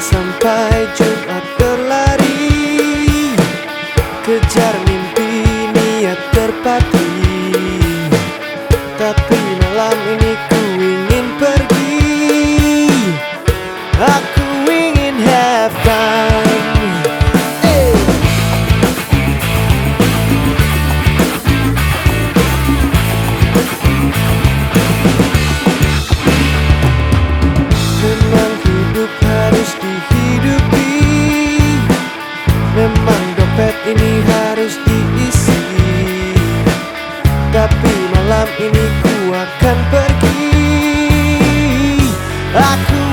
sampai Jumat akan pergi. Aku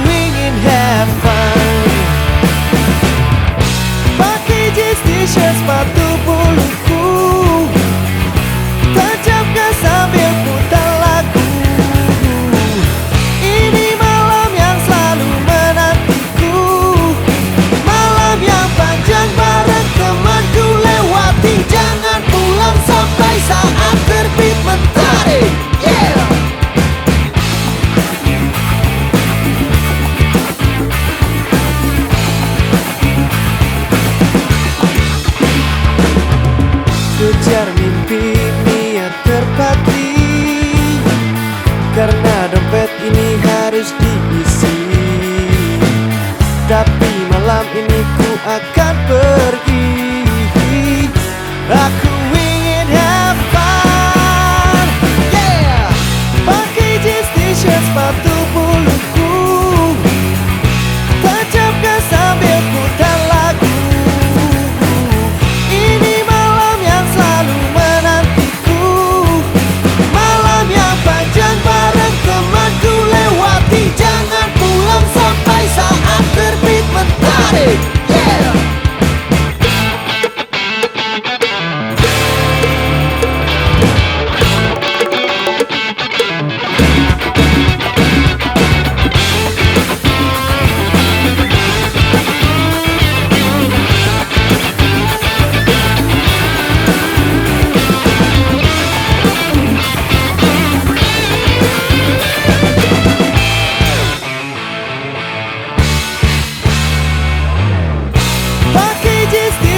Kejar mimpi niat terpati. Karena dompet ini harus diisi. Tapi malam ini ku akan pergi. Aku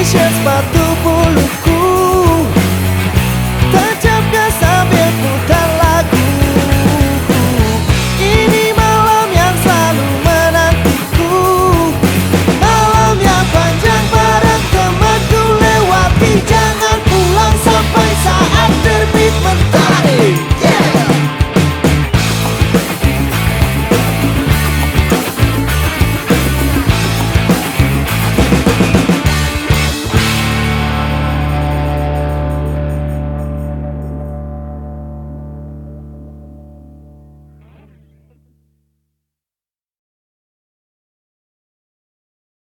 sepatu